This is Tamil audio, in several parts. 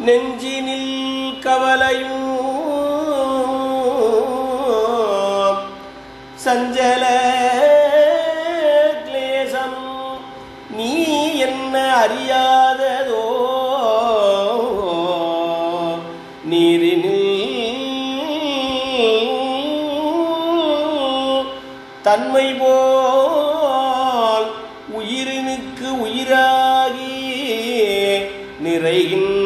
நெஞ்சினில் கவலையும் சஞ்சல கிளேசம் நீ என்ன அறியாததோ நீரினில் தன்மை போல் உயிரினுக்கு உயிராகி நிறைகின்ற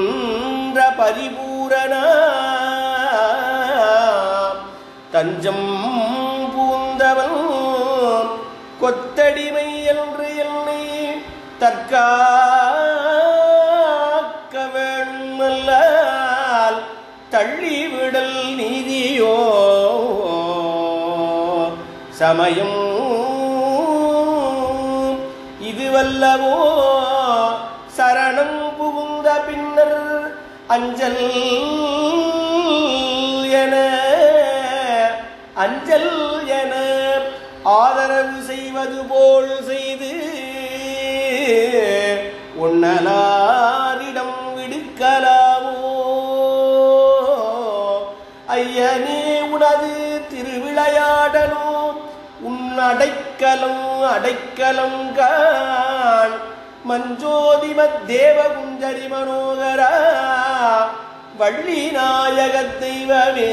பரிபூரண. தஞ்சம் பூந்தவன் கொத்தடிமை என்று என்னை தற்காக்க வேண்மல்லால் தள்ளிவிடல் நீதியோ. சமயம் இதுவல்லவோ சரணம் புகுந்த பின்னர் அஞ்சல் என அஞ்சல் என ஆதரவு செய்வது போல் செய்து உன்னலாரிடம் விடுக்கலாமோ ஐயனே உனது திருவிளையாடலோ உன் அடைக்கலம் அடைக்கலம் கான் மஞ்சோதிமத் தேவகுஞ்சரி மனோகரா வள்ளி நாயக தெய்வமே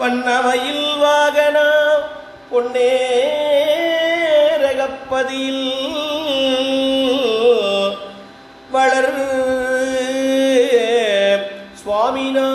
வண்ணமையில் வாகனா பொன்னே பொன்னேரகப்பதியில் வளர் சுவாமினா